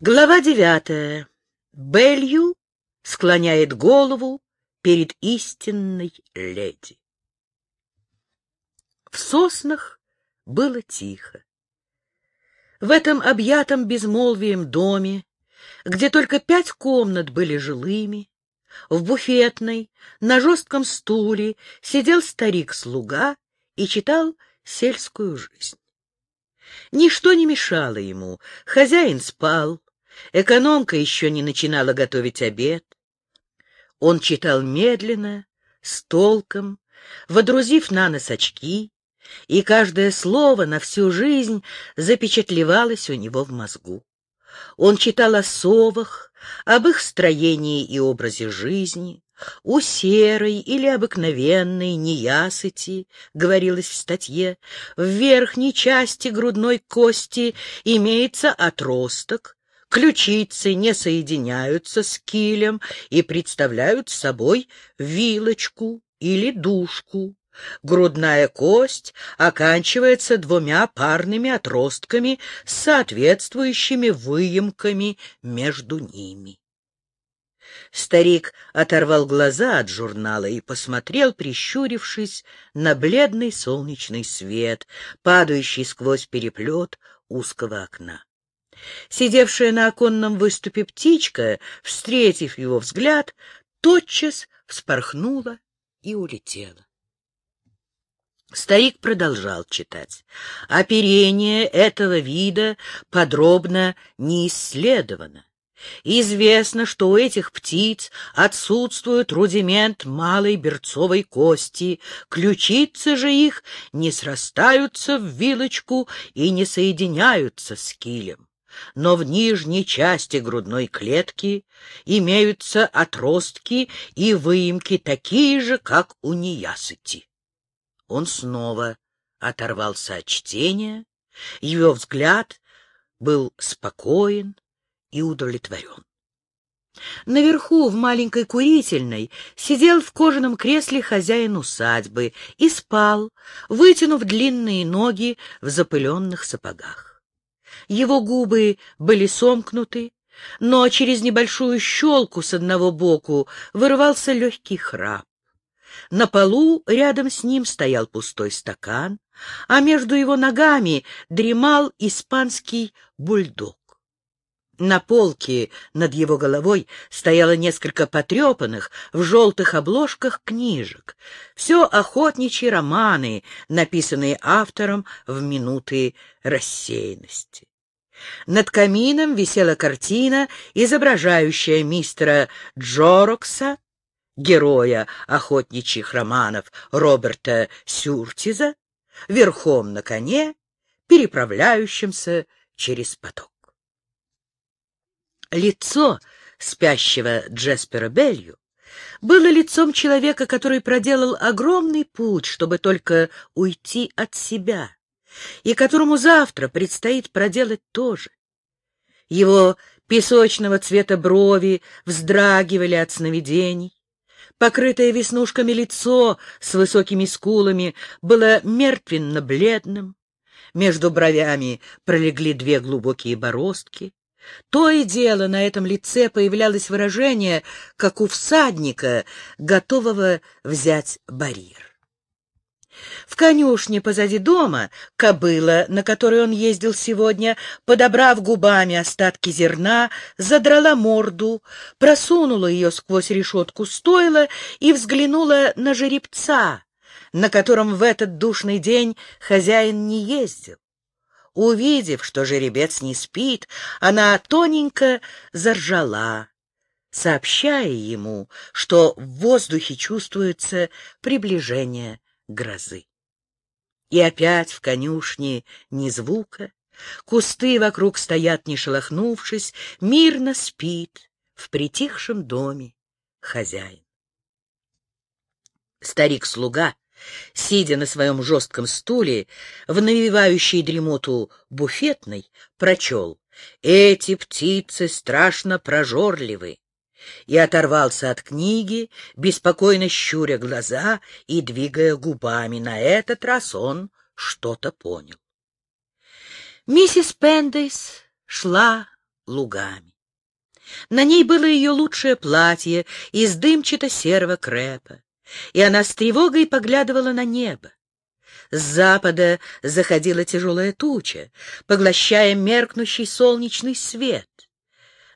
Глава девятая. Белью склоняет голову перед истинной леди. В соснах было тихо. В этом объятом безмолвием доме, где только пять комнат были жилыми, в буфетной, на жестком стуле сидел старик-слуга и читал сельскую жизнь. Ничто не мешало ему, хозяин спал, экономка еще не начинала готовить обед. Он читал медленно, с толком, водрузив на нос очки, и каждое слово на всю жизнь запечатлевалось у него в мозгу. Он читал о совах, об их строении и образе жизни, у серой или обыкновенной неясыти, говорилось в статье, в верхней части грудной кости имеется отросток, ключицы не соединяются с килем и представляют собой вилочку или дужку. Грудная кость оканчивается двумя парными отростками с соответствующими выемками между ними. Старик оторвал глаза от журнала и посмотрел, прищурившись, на бледный солнечный свет, падающий сквозь переплет узкого окна. Сидевшая на оконном выступе птичка, встретив его взгляд, тотчас вспорхнула и улетела. Старик продолжал читать. Оперение этого вида подробно не исследовано. Известно, что у этих птиц отсутствует рудимент малой берцовой кости, ключицы же их не срастаются в вилочку и не соединяются с килем. Но в нижней части грудной клетки имеются отростки и выемки такие же, как у неясыти. Он снова оторвался от чтения, его взгляд был спокоен, и удовлетворен. Наверху, в маленькой курительной, сидел в кожаном кресле хозяин усадьбы и спал, вытянув длинные ноги в запыленных сапогах. Его губы были сомкнуты, но через небольшую щелку с одного боку вырывался легкий храп. На полу рядом с ним стоял пустой стакан, а между его ногами дремал испанский бульдог. На полке над его головой стояло несколько потрепанных в желтых обложках книжек. Все охотничьи романы, написанные автором в минуты рассеянности. Над камином висела картина, изображающая мистера Джорокса, героя охотничьих романов Роберта Сюртиза, верхом на коне, переправляющимся через поток. Лицо спящего Джеспера Белью было лицом человека, который проделал огромный путь, чтобы только уйти от себя, и которому завтра предстоит проделать то же. Его песочного цвета брови вздрагивали от сновидений. Покрытое веснушками лицо с высокими скулами было мертвенно-бледным. Между бровями пролегли две глубокие бороздки. То и дело на этом лице появлялось выражение, как у всадника, готового взять барьер. В конюшне позади дома кобыла, на которой он ездил сегодня, подобрав губами остатки зерна, задрала морду, просунула ее сквозь решетку стойла и взглянула на жеребца, на котором в этот душный день хозяин не ездил. Увидев, что жеребец не спит, она тоненько заржала, сообщая ему, что в воздухе чувствуется приближение грозы. И опять в конюшне ни звука, кусты вокруг стоят, не шелохнувшись, мирно спит в притихшем доме хозяин. Старик-слуга сидя на своем жестком стуле, в навевающей дремоту буфетной, прочел «Эти птицы страшно прожорливы» и оторвался от книги, беспокойно щуря глаза и двигая губами. На этот раз он что-то понял. Миссис Пендейс шла лугами. На ней было ее лучшее платье из дымчато-серого крепа, и она с тревогой поглядывала на небо. С запада заходила тяжелая туча, поглощая меркнущий солнечный свет.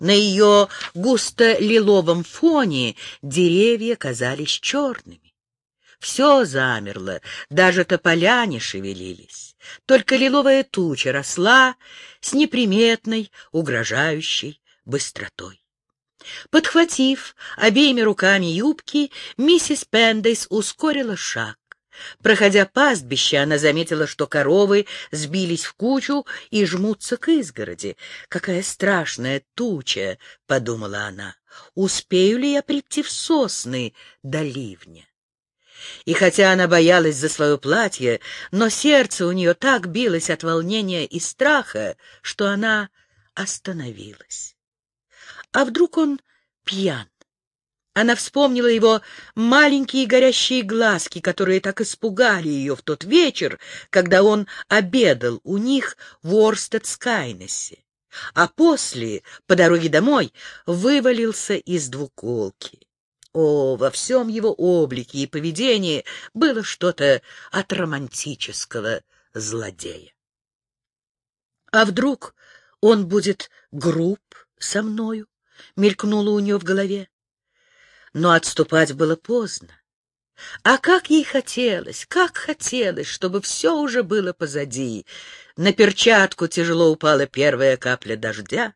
На ее густо-лиловом фоне деревья казались черными. Все замерло, даже тополя не шевелились. Только лиловая туча росла с неприметной, угрожающей быстротой. Подхватив обеими руками юбки, миссис Пендейс ускорила шаг. Проходя пастбище, она заметила, что коровы сбились в кучу и жмутся к изгороди. «Какая страшная туча!» — подумала она. «Успею ли я прийти в сосны до ливня?» И хотя она боялась за свое платье, но сердце у нее так билось от волнения и страха, что она остановилась. А вдруг он пьян? Она вспомнила его маленькие горящие глазки, которые так испугали ее в тот вечер, когда он обедал у них в Орстед-Скайнессе, а после, по дороге домой, вывалился из двуколки. О, во всем его облике и поведении было что-то от романтического злодея. А вдруг он будет груб со мною? Мелькнуло у нее в голове. Но отступать было поздно. А как ей хотелось, как хотелось, чтобы все уже было позади. На перчатку тяжело упала первая капля дождя.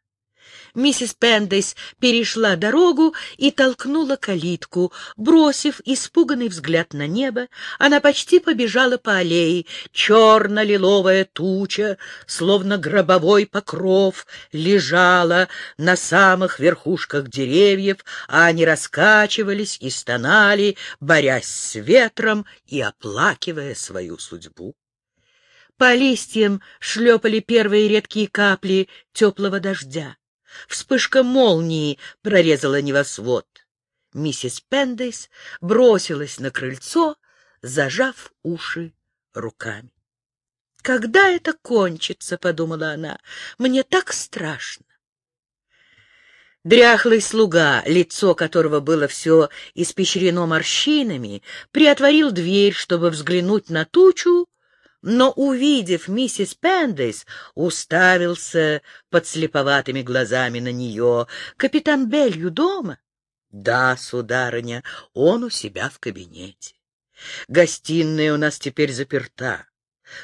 Миссис Пендейс перешла дорогу и толкнула калитку. Бросив испуганный взгляд на небо, она почти побежала по аллее. Черно-лиловая туча, словно гробовой покров, лежала на самых верхушках деревьев, а они раскачивались и стонали, борясь с ветром и оплакивая свою судьбу. По листьям шлепали первые редкие капли теплого дождя. Вспышка молнии прорезала небосвод. Миссис Пендейс бросилась на крыльцо, зажав уши руками. «Когда это кончится?» — подумала она. «Мне так страшно». Дряхлый слуга, лицо которого было все испещрено морщинами, приотворил дверь, чтобы взглянуть на тучу, но, увидев миссис Пендейс, уставился под слеповатыми глазами на нее. «Капитан Белью дома?» «Да, сударыня, он у себя в кабинете. Гостиная у нас теперь заперта.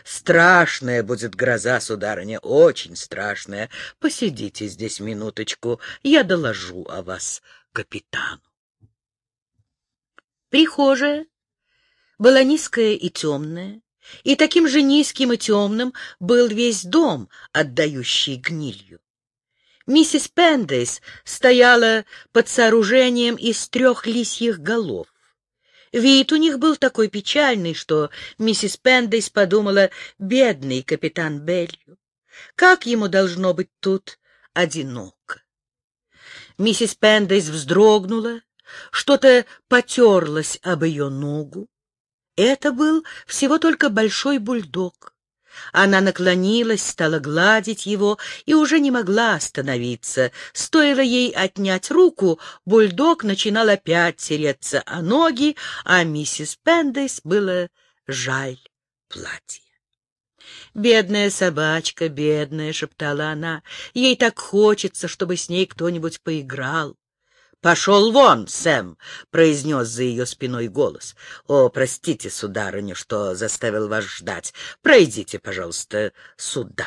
Страшная будет гроза, сударыня, очень страшная. Посидите здесь минуточку, я доложу о вас капитану». Прихожая была низкая и темная, и таким же низким и темным был весь дом, отдающий гнилью. Миссис Пендейс стояла под сооружением из трех лисьих голов. Вид у них был такой печальный, что миссис Пендейс подумала, бедный капитан Белью, как ему должно быть тут одиноко. Миссис Пендейс вздрогнула, что-то потерлось об ее ногу. Это был всего только большой бульдог. Она наклонилась, стала гладить его и уже не могла остановиться. Стоило ей отнять руку, бульдог начинал опять тереться о ноги, а миссис Пендейс было жаль платье. «Бедная собачка, бедная!» — шептала она. «Ей так хочется, чтобы с ней кто-нибудь поиграл. «Пошел вон, Сэм!» — произнес за ее спиной голос. «О, простите, сударыня, что заставил вас ждать. Пройдите, пожалуйста, сюда».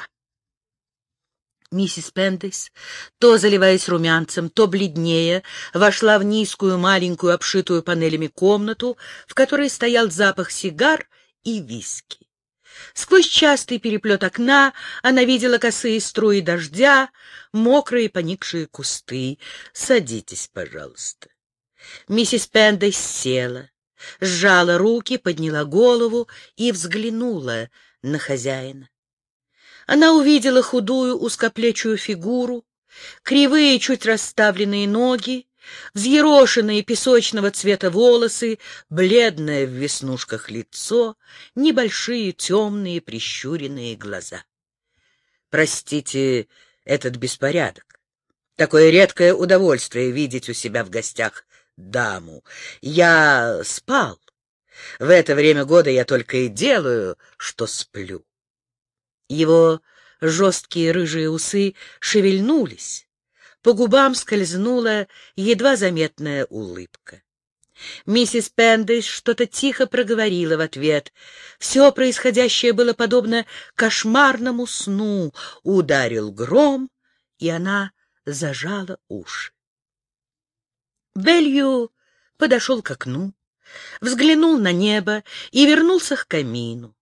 Миссис Пендейс, то заливаясь румянцем, то бледнее, вошла в низкую, маленькую, обшитую панелями комнату, в которой стоял запах сигар и виски. Сквозь частый переплет окна она видела косые струи дождя, мокрые поникшие кусты. «Садитесь, пожалуйста». Миссис Пендейс села, сжала руки, подняла голову и взглянула на хозяина. Она увидела худую узкоплечую фигуру, кривые, чуть расставленные ноги, Взъерошенные песочного цвета волосы, бледное в веснушках лицо, небольшие темные прищуренные глаза. «Простите этот беспорядок. Такое редкое удовольствие видеть у себя в гостях даму. Я спал. В это время года я только и делаю, что сплю. Его жесткие рыжие усы шевельнулись. По губам скользнула едва заметная улыбка. Миссис Пендейс что-то тихо проговорила в ответ. Все происходящее было подобно кошмарному сну. Ударил гром, и она зажала уши. Белью подошел к окну, взглянул на небо и вернулся к камину.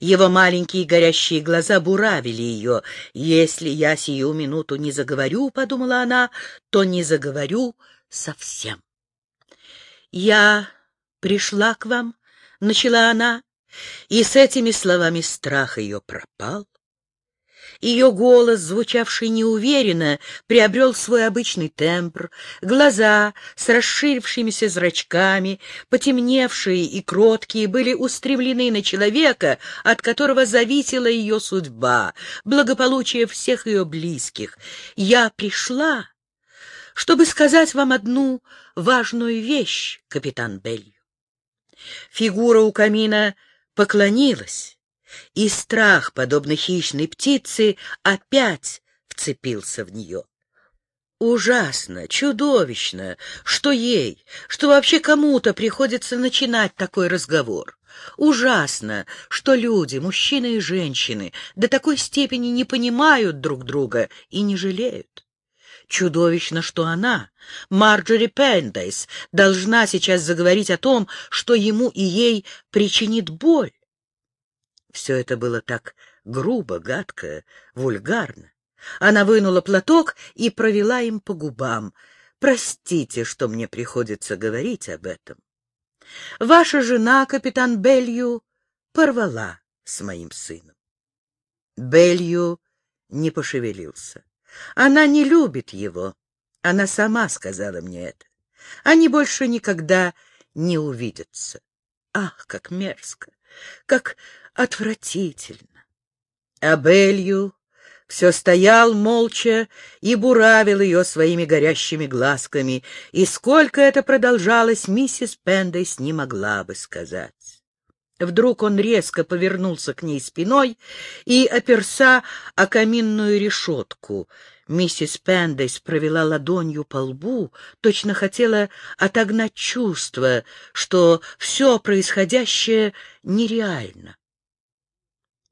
Его маленькие горящие глаза буравили ее. «Если я сию минуту не заговорю, — подумала она, — то не заговорю совсем». «Я пришла к вам», — начала она, и с этими словами страх ее пропал. Ее голос, звучавший неуверенно, приобрел свой обычный тембр. Глаза с расширившимися зрачками, потемневшие и кроткие, были устремлены на человека, от которого зависела ее судьба, благополучие всех ее близких. «Я пришла, чтобы сказать вам одну важную вещь, капитан Белью». Фигура у камина поклонилась и страх, подобно хищной птице, опять вцепился в нее. Ужасно, чудовищно, что ей, что вообще кому-то приходится начинать такой разговор. Ужасно, что люди, мужчины и женщины, до такой степени не понимают друг друга и не жалеют. Чудовищно, что она, Марджори Пендайс, должна сейчас заговорить о том, что ему и ей причинит боль. Все это было так грубо, гадко, вульгарно. Она вынула платок и провела им по губам. «Простите, что мне приходится говорить об этом. Ваша жена, капитан Белью, порвала с моим сыном». Белью не пошевелился. Она не любит его. Она сама сказала мне это. Они больше никогда не увидятся. Ах, как мерзко! Как отвратительно. А Белью все стоял молча и буравил ее своими горящими глазками, и сколько это продолжалось, миссис Пендейс не могла бы сказать. Вдруг он резко повернулся к ней спиной и оперся о каминную решетку. Миссис Пендейс провела ладонью по лбу, точно хотела отогнать чувство, что все происходящее нереально.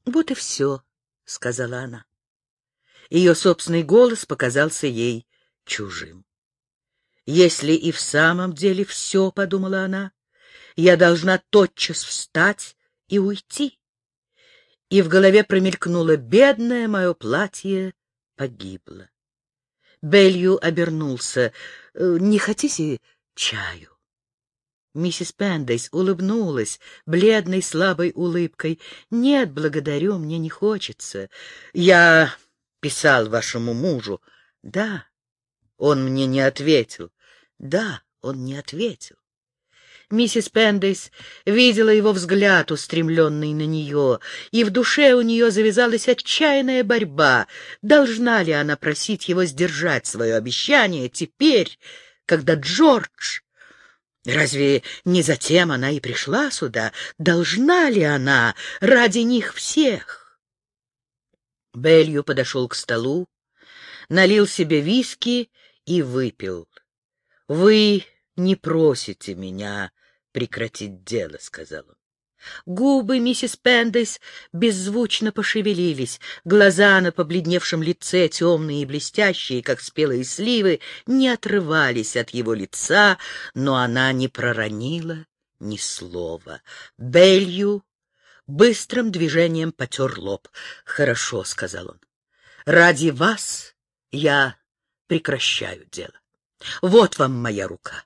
«Вот и все», — сказала она. Ее собственный голос показался ей чужим. «Если и в самом деле все», — подумала она, — «я должна тотчас встать и уйти». И в голове промелькнуло «бедное мое платье погибло». Белью обернулся. «Э, «Не хотите чаю?» Миссис Пендейс улыбнулась бледной слабой улыбкой. «Нет, благодарю, мне не хочется. Я писал вашему мужу». «Да». Он мне не ответил. «Да», он не ответил. Миссис Пендейс видела его взгляд, устремленный на нее, и в душе у нее завязалась отчаянная борьба. Должна ли она просить его сдержать свое обещание теперь, когда Джордж Разве не затем она и пришла сюда? Должна ли она ради них всех? Белью подошел к столу, налил себе виски и выпил. — Вы не просите меня прекратить дело, — сказал он. Губы миссис Пендейс беззвучно пошевелились, глаза на побледневшем лице, темные и блестящие, как спелые сливы, не отрывались от его лица, но она не проронила ни слова. Белью быстрым движением потер лоб. «Хорошо», — сказал он, — «ради вас я прекращаю дело. Вот вам моя рука.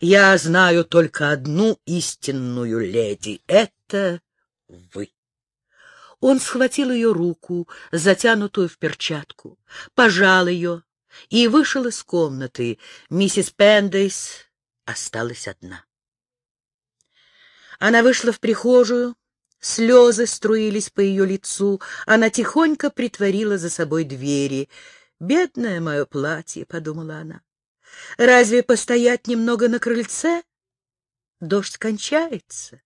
Я знаю только одну истинную леди — это вы. Он схватил ее руку, затянутую в перчатку, пожал ее и вышел из комнаты. Миссис Пендейс осталась одна. Она вышла в прихожую, слезы струились по ее лицу, она тихонько притворила за собой двери. «Бедное мое платье», — подумала она. «Разве постоять немного на крыльце? Дождь кончается».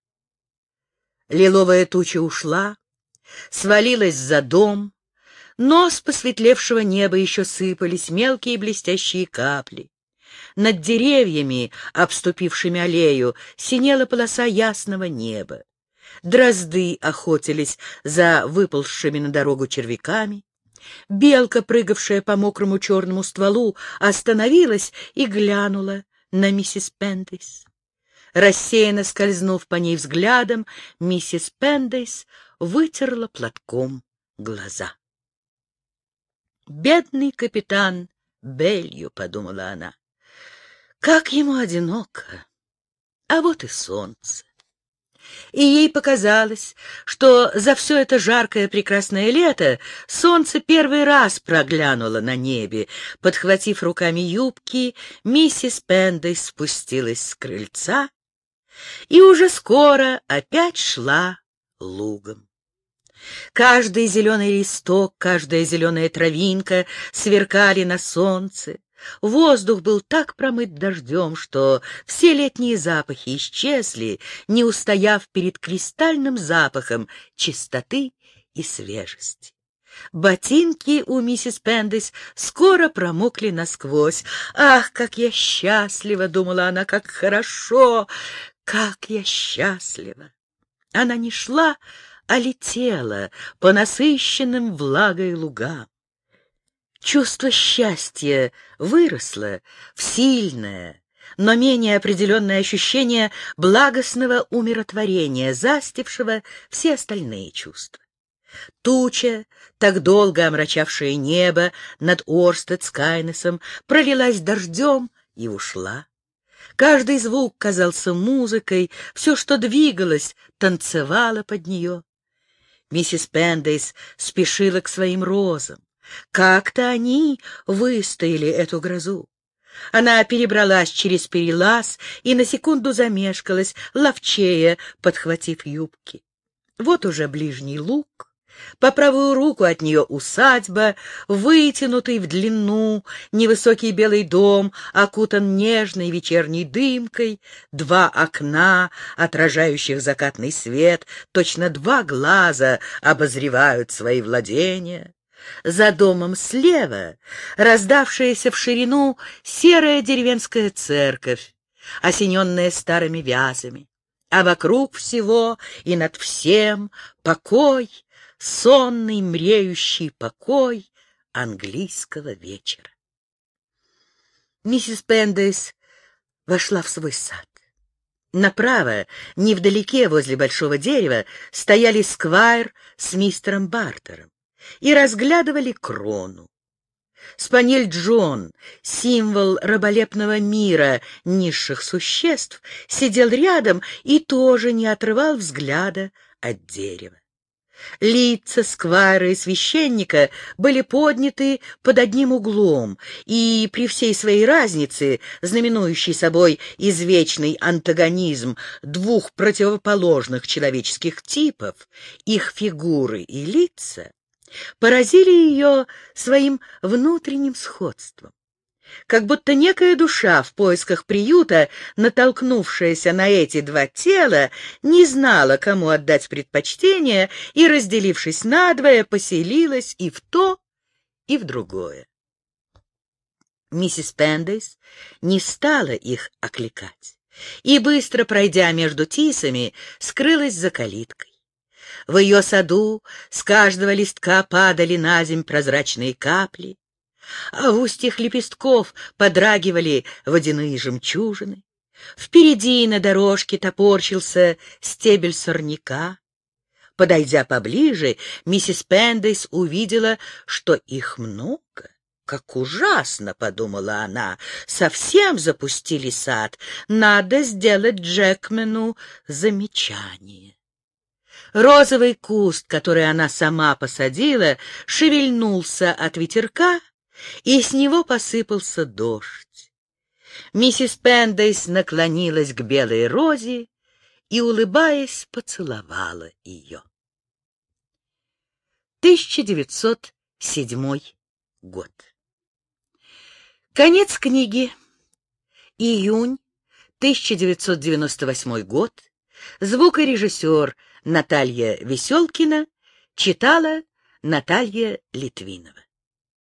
Лиловая туча ушла, свалилась за дом, но с посветлевшего неба еще сыпались мелкие блестящие капли. Над деревьями, обступившими аллею, синела полоса ясного неба. Дрозды охотились за выползшими на дорогу червяками. Белка, прыгавшая по мокрому черному стволу, остановилась и глянула на миссис Пендейс. Рассеянно скользнув по ней взглядом, миссис Пендейс вытерла платком глаза. «Бедный капитан Белью», — подумала она, — «как ему одиноко! А вот и солнце!» И ей показалось, что за все это жаркое прекрасное лето солнце первый раз проглянуло на небе. Подхватив руками юбки, миссис Пендей спустилась с крыльца и уже скоро опять шла лугом. Каждый зеленый листок, каждая зеленая травинка сверкали на солнце. Воздух был так промыт дождем, что все летние запахи исчезли, не устояв перед кристальным запахом чистоты и свежести. Ботинки у миссис Пендес скоро промокли насквозь. «Ах, как я счастлива!» — думала она, — «как хорошо! Как я счастлива!» Она не шла, а летела по насыщенным влагой лугам. Чувство счастья выросло в сильное, но менее определенное ощущение благостного умиротворения, застившего все остальные чувства. Туча, так долго омрачавшая небо над Орстед с Кайнесом, пролилась дождем и ушла. Каждый звук казался музыкой, все, что двигалось, танцевало под нее. Миссис Пендейс спешила к своим розам. Как-то они выстояли эту грозу. Она перебралась через перелаз и на секунду замешкалась, ловчея, подхватив юбки. Вот уже ближний луг, по правую руку от нее усадьба, вытянутый в длину, невысокий белый дом, окутан нежной вечерней дымкой, два окна, отражающих закатный свет, точно два глаза обозревают свои владения. За домом слева раздавшаяся в ширину серая деревенская церковь, осененная старыми вязами, а вокруг всего и над всем покой сонный мреющий покой английского вечера. Миссис Пендейс вошла в свой сад. Направо, невдалеке, возле большого дерева, стояли Сквайр с мистером Бартером и разглядывали крону. Спанель Джон, символ раболепного мира низших существ, сидел рядом и тоже не отрывал взгляда от дерева. Лица сквайра и священника были подняты под одним углом, и при всей своей разнице, знаменующей собой извечный антагонизм двух противоположных человеческих типов, их фигуры и лица, поразили ее своим внутренним сходством как будто некая душа в поисках приюта, натолкнувшаяся на эти два тела, не знала, кому отдать предпочтение, и, разделившись надвое, поселилась и в то, и в другое. Миссис Пендейс не стала их окликать и, быстро пройдя между тисами, скрылась за калиткой. В ее саду с каждого листка падали на земь прозрачные капли, а в устьях лепестков подрагивали водяные жемчужины. Впереди на дорожке топорчился стебель сорняка. Подойдя поближе, миссис Пендейс увидела, что их много. «Как ужасно!» — подумала она. «Совсем запустили сад. Надо сделать Джекмену замечание». Розовый куст, который она сама посадила, шевельнулся от ветерка и с него посыпался дождь. Миссис Пендейс наклонилась к белой розе и, улыбаясь, поцеловала ее. 1907 год. Конец книги. Июнь 1998 год. Звукорежиссер Наталья Веселкина читала Наталья Литвинова.